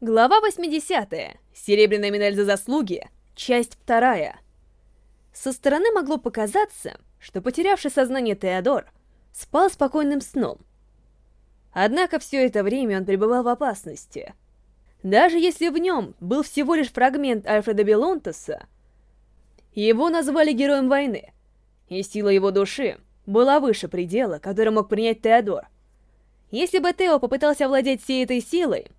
Глава 80. Серебряная медаль за заслуги. Часть вторая. Со стороны могло показаться, что потерявший сознание Теодор спал спокойным сном. Однако все это время он пребывал в опасности. Даже если в нем был всего лишь фрагмент Альфреда Белонтеса, его назвали героем войны, и сила его души была выше предела, который мог принять Теодор. Если бы Тео попытался овладеть всей этой силой,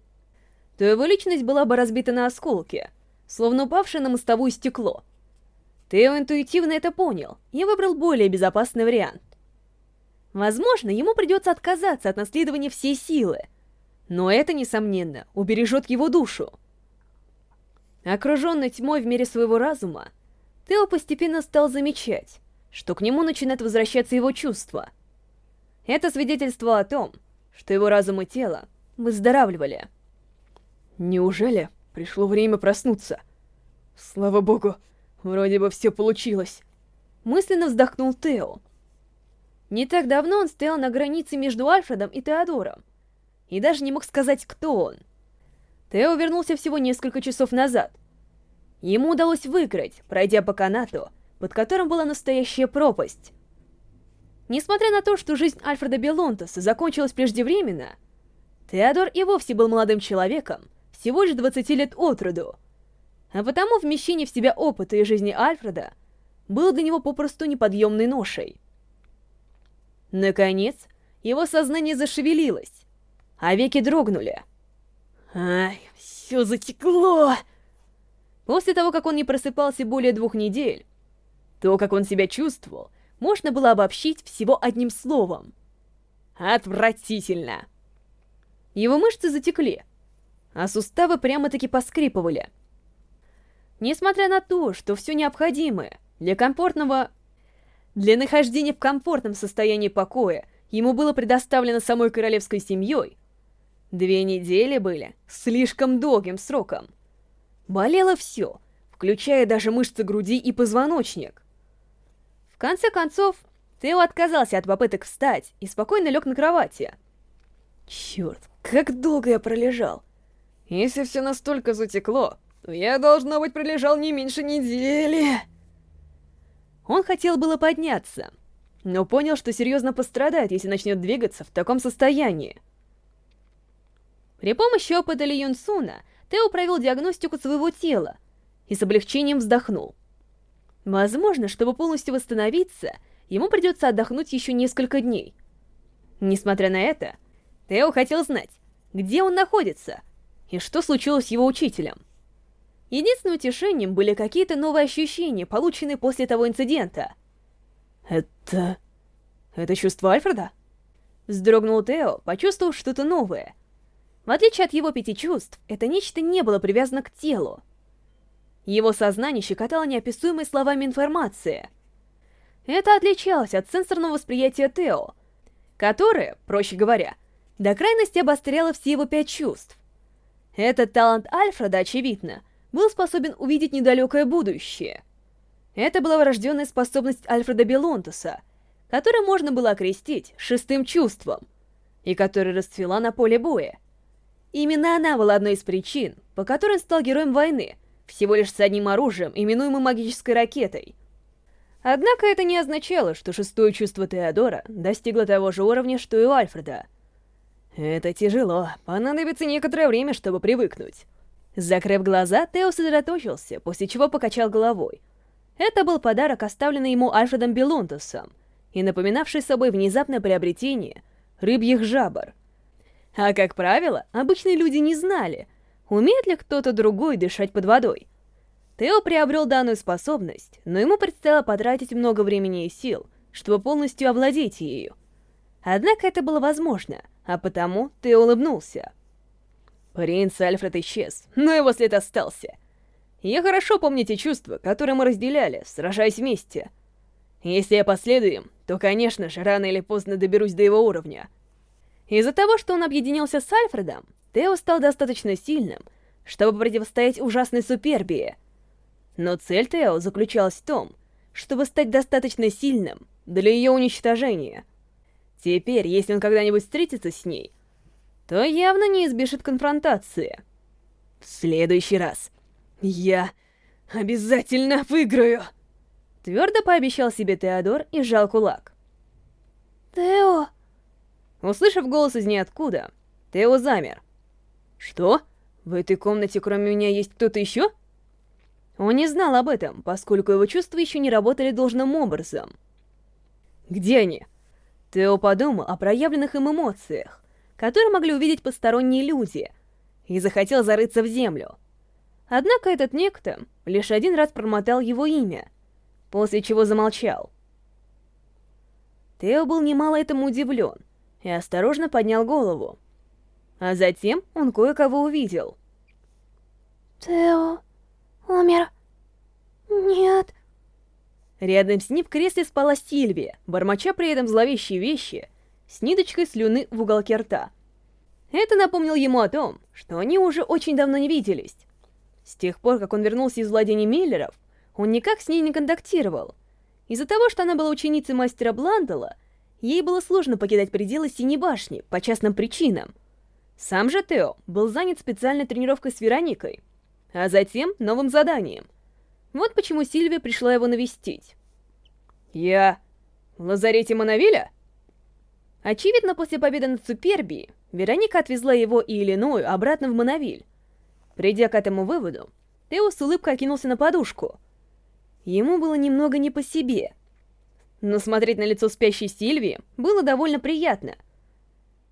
то его личность была бы разбита на осколки, словно упавшее на мостовую стекло. Тео интуитивно это понял и выбрал более безопасный вариант. Возможно, ему придется отказаться от наследования всей силы, но это, несомненно, убережет его душу. Окруженный тьмой в мире своего разума, Тео постепенно стал замечать, что к нему начинают возвращаться его чувства. Это свидетельство о том, что его разум и тело выздоравливали. Неужели пришло время проснуться? Слава богу, вроде бы все получилось. Мысленно вздохнул Тео. Не так давно он стоял на границе между Альфредом и Теодором. И даже не мог сказать, кто он. Тео вернулся всего несколько часов назад. Ему удалось выиграть, пройдя по канату, под которым была настоящая пропасть. Несмотря на то, что жизнь Альфреда Белонтоса закончилась преждевременно, Теодор и вовсе был молодым человеком, всего лишь 20 лет от роду. А потому вмещение в себя опыта и жизни Альфреда было для него попросту неподъемной ношей. Наконец, его сознание зашевелилось, а веки дрогнули. Ай, все затекло! После того, как он не просыпался более двух недель, то, как он себя чувствовал, можно было обобщить всего одним словом. Отвратительно! Его мышцы затекли, а суставы прямо-таки поскрипывали. Несмотря на то, что все необходимое для комфортного... Для нахождения в комфортном состоянии покоя ему было предоставлено самой королевской семьей, две недели были слишком долгим сроком. Болело все, включая даже мышцы груди и позвоночник. В конце концов, Тео отказался от попыток встать и спокойно лег на кровати. Черт, как долго я пролежал. Если все настолько затекло, то я, должно быть, пролежал не меньше недели. Он хотел было подняться, но понял, что серьезно пострадает, если начнет двигаться в таком состоянии. При помощи опыта Ли Юнсуна Тео провел диагностику своего тела и с облегчением вздохнул. Возможно, чтобы полностью восстановиться, ему придется отдохнуть еще несколько дней. Несмотря на это, Тео хотел знать, где он находится — и что случилось с его учителем. Единственным утешением были какие-то новые ощущения, полученные после того инцидента. «Это... это чувство Альфреда?» Вздрогнул Тео, почувствовав что-то новое. В отличие от его пяти чувств, это нечто не было привязано к телу. Его сознание щекотало неописуемой словами информация. Это отличалось от сенсорного восприятия Тео, которое, проще говоря, до крайности обостряло все его пять чувств. Этот талант Альфреда, очевидно, был способен увидеть недалекое будущее. Это была врожденная способность Альфреда Белонтуса, которую можно было окрестить шестым чувством, и которая расцвела на поле боя. Именно она была одной из причин, по которой он стал героем войны, всего лишь с одним оружием, именуемым магической ракетой. Однако это не означало, что шестое чувство Теодора достигло того же уровня, что и у Альфреда — это тяжело, понадобится некоторое время, чтобы привыкнуть. Закрыв глаза, Тео сосредоточился, после чего покачал головой. Это был подарок, оставленный ему Альфредом Белунтусом, и напоминавший собой внезапное приобретение рыбьих жабр. А как правило, обычные люди не знали, умеет ли кто-то другой дышать под водой. Тео приобрел данную способность, но ему предстояло потратить много времени и сил, чтобы полностью овладеть ею. Однако это было возможно — а потому ты улыбнулся. Принц Альфред исчез, но его след остался. Я хорошо помню те чувства, которые мы разделяли, сражаясь вместе. Если я последую им, то, конечно же, рано или поздно доберусь до его уровня. Из-за того, что он объединился с Альфредом, Тео стал достаточно сильным, чтобы противостоять ужасной супербии. Но цель Тео заключалась в том, чтобы стать достаточно сильным для ее уничтожения — Теперь, если он когда-нибудь встретится с ней, то явно не избежит конфронтации. В следующий раз я обязательно выиграю!» Твердо пообещал себе Теодор и сжал кулак. «Тео!» Услышав голос из ниоткуда, Тео замер. «Что? В этой комнате кроме меня есть кто-то еще?» Он не знал об этом, поскольку его чувства еще не работали должным образом. «Где они?» Тео подумал о проявленных им эмоциях, которые могли увидеть посторонние люди, и захотел зарыться в землю. Однако этот некто лишь один раз промотал его имя, после чего замолчал. Тео был немало этому удивлен и осторожно поднял голову. А затем он кое-кого увидел. «Тео умер? Нет». Рядом с ним в кресле спала Сильвия, бормоча при этом зловещие вещи, с ниточкой слюны в уголке рта. Это напомнило ему о том, что они уже очень давно не виделись. С тех пор, как он вернулся из владения Миллеров, он никак с ней не контактировал. Из-за того, что она была ученицей мастера Бландела, ей было сложно покидать пределы Синей башни по частным причинам. Сам же Тео был занят специальной тренировкой с Вероникой, а затем новым заданием. Вот почему Сильвия пришла его навестить. «Я... в лазарете Монавиля?» Очевидно, после победы над Суперби, Вероника отвезла его и Иллиною обратно в Монавиль. Придя к этому выводу, Тео с улыбкой окинулся на подушку. Ему было немного не по себе. Но смотреть на лицо спящей Сильвии было довольно приятно —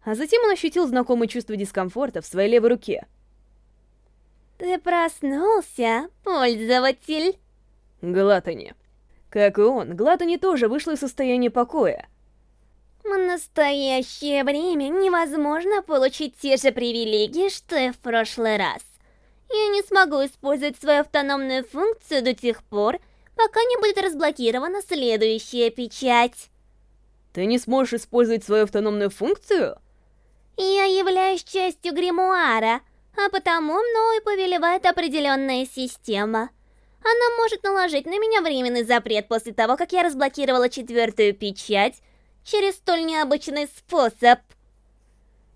а затем он ощутил знакомое чувство дискомфорта в своей левой руке. «Ты проснулся, пользователь?» Глатани. Как и он, Глатани тоже вышла из состояния покоя. В настоящее время невозможно получить те же привилегии, что и в прошлый раз. Я не смогу использовать свою автономную функцию до тех пор, пока не будет разблокирована следующая печать. Ты не сможешь использовать свою автономную функцию? Я являюсь частью гримуара, а потому мною повелевает определенная система. Она может наложить на меня временный запрет после того, как я разблокировала четвертую печать через столь необычный способ.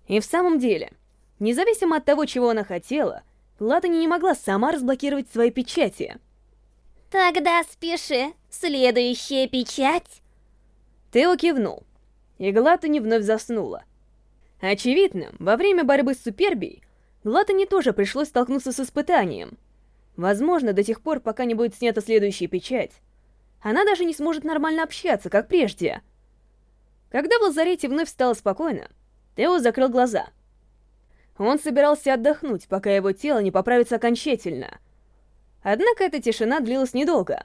И в самом деле, независимо от того, чего она хотела, Латани не могла сама разблокировать свои печати. Тогда спеши, следующая печать. Тео кивнул, и Глатани вновь заснула. Очевидно, во время борьбы с Супербией Глатани тоже пришлось столкнуться с испытанием. Возможно, до тех пор, пока не будет снята следующая печать, она даже не сможет нормально общаться, как прежде. Когда в лазарете вновь стало спокойно, Тео закрыл глаза. Он собирался отдохнуть, пока его тело не поправится окончательно. Однако эта тишина длилась недолго.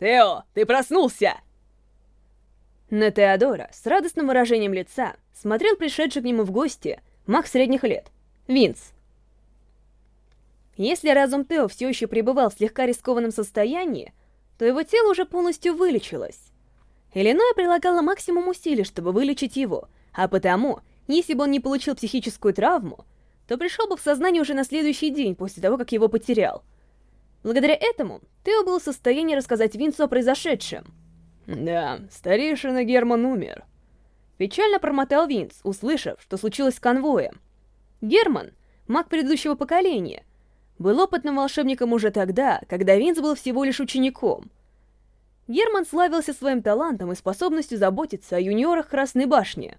«Тео, ты проснулся!» На Теодора с радостным выражением лица смотрел пришедший к нему в гости маг средних лет, Винс. Если разум Тео все еще пребывал в слегка рискованном состоянии, то его тело уже полностью вылечилось. Иллиноя прилагала максимум усилий, чтобы вылечить его, а потому, если бы он не получил психическую травму, то пришел бы в сознание уже на следующий день после того, как его потерял. Благодаря этому Тео был в состоянии рассказать Винсу о произошедшем — да, старейшина Герман умер. Печально промотал Винс, услышав, что случилось с конвоем. Герман, маг предыдущего поколения, был опытным волшебником уже тогда, когда Винс был всего лишь учеником. Герман славился своим талантом и способностью заботиться о юниорах Красной Башни.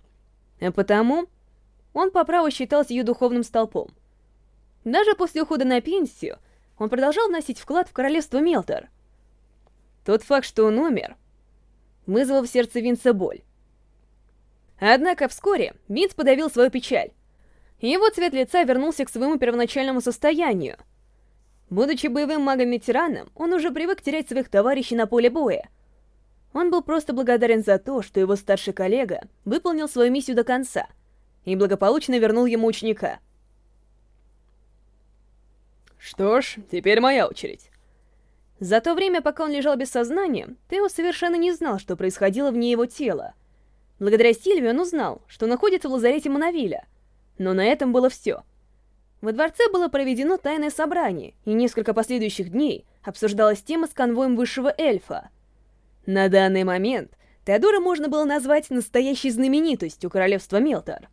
А потому он по праву считался ее духовным столпом. Даже после ухода на пенсию он продолжал вносить вклад в королевство Мелтор. Тот факт, что он умер, вызвал в сердце Винса боль. Однако вскоре Винс подавил свою печаль. Его цвет лица вернулся к своему первоначальному состоянию. Будучи боевым магом-ветераном, он уже привык терять своих товарищей на поле боя. Он был просто благодарен за то, что его старший коллега выполнил свою миссию до конца и благополучно вернул ему ученика. Что ж, теперь моя очередь. За то время, пока он лежал без сознания, Тео совершенно не знал, что происходило вне его тела. Благодаря Сильвии он узнал, что находится в лазарете Монавиля. Но на этом было все. Во дворце было проведено тайное собрание, и несколько последующих дней обсуждалась тема с конвоем высшего эльфа. На данный момент Теодора можно было назвать настоящей знаменитостью королевства Мелтор.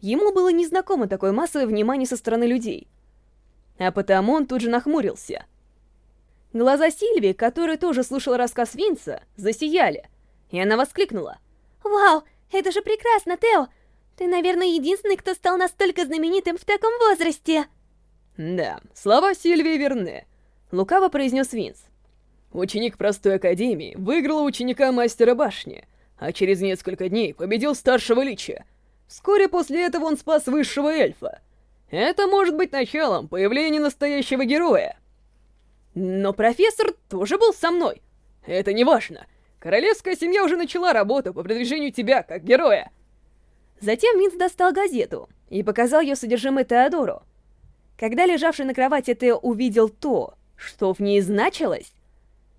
Ему было незнакомо такое массовое внимание со стороны людей. а потому он тут же нахмурился. Глаза Сильвии, которая тоже слушала рассказ Винца, засияли, и она воскликнула. «Вау, это же прекрасно, Тео! Ты, наверное, единственный, кто стал настолько знаменитым в таком возрасте!» «Да, слова Сильвии верны», — лукаво произнес Винс. Ученик простой академии выиграл ученика мастера башни, а через несколько дней победил старшего лича. Вскоре после этого он спас высшего эльфа. Это может быть началом появления настоящего героя. Но профессор тоже был со мной. Это не важно. Королевская семья уже начала работу по продвижению тебя как героя. Затем Винс достал газету и показал ее содержимое Теодору. Когда лежавший на кровати Тео увидел то, что в ней значилось,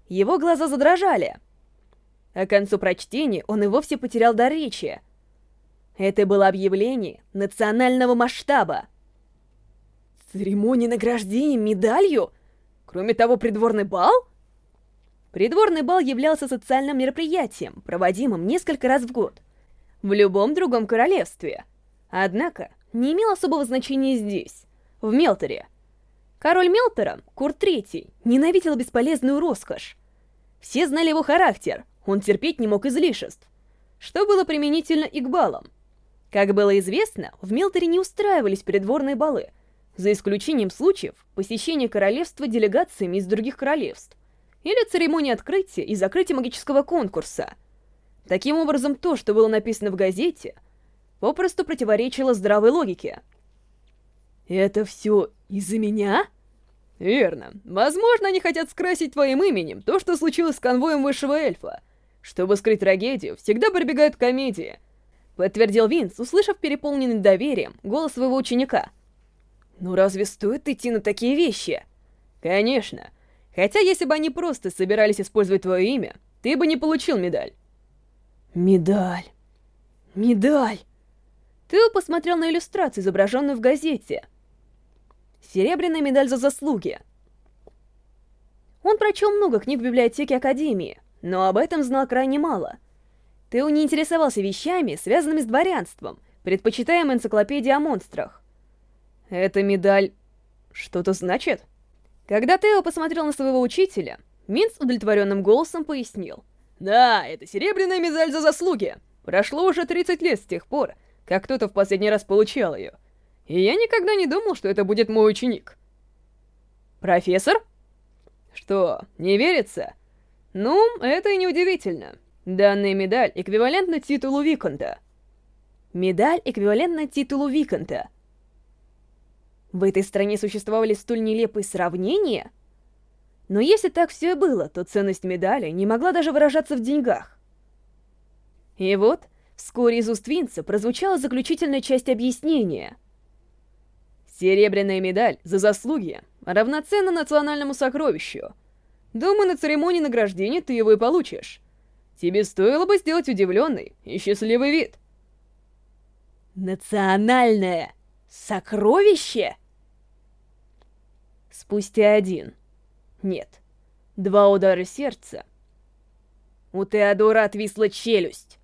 его глаза задрожали. А к концу прочтения он и вовсе потерял дар речи. Это было объявление национального масштаба. Церемония награждения медалью? Кроме того, придворный бал? Придворный бал являлся социальным мероприятием, проводимым несколько раз в год. В любом другом королевстве. Однако, не имел особого значения здесь, в Мелторе. Король Мелтора, Курт III, ненавидел бесполезную роскошь. Все знали его характер, он терпеть не мог излишеств. Что было применительно и к балам. Как было известно, в Мелторе не устраивались придворные балы, за исключением случаев посещения королевства делегациями из других королевств, или церемонии открытия и закрытия магического конкурса. Таким образом, то, что было написано в газете, попросту противоречило здравой логике. «Это все из-за меня?» Верно. Возможно, они хотят скрасить твоим именем то, что случилось с конвоем высшего эльфа. Чтобы скрыть трагедию, всегда прибегают к комедии. Подтвердил Винс, услышав переполненный доверием голос своего ученика. Ну разве стоит идти на такие вещи? Конечно. Хотя если бы они просто собирались использовать твое имя, ты бы не получил медаль. Медаль. Медаль. Тео посмотрел на иллюстрацию, изображенную в газете. Серебряная медаль за заслуги. Он прочел много книг в библиотеке Академии, но об этом знал крайне мало. Тео не интересовался вещами, связанными с дворянством, предпочитаем энциклопедии о монстрах. Эта медаль что-то значит? Когда Тео посмотрел на своего учителя, Минц удовлетворенным голосом пояснил. Да, это серебряная медаль за заслуги. Прошло уже 30 лет с тех пор, как кто-то в последний раз получал ее. И я никогда не думал, что это будет мой ученик. Профессор? Что, не верится? Ну, это и не удивительно. Данная медаль эквивалентна титулу Виконта. Медаль эквивалентна титулу Виконта. В этой стране существовали столь нелепые сравнения? Но если так все и было, то ценность медали не могла даже выражаться в деньгах. И вот, вскоре из уст Винца прозвучала заключительная часть объяснения — Серебряная медаль за заслуги равноценна национальному сокровищу. Думаю, на церемонии награждения ты его и получишь. Тебе стоило бы сделать удивленный и счастливый вид. Национальное сокровище? Спустя один, нет, два удара сердца, у Теодора отвисла челюсть.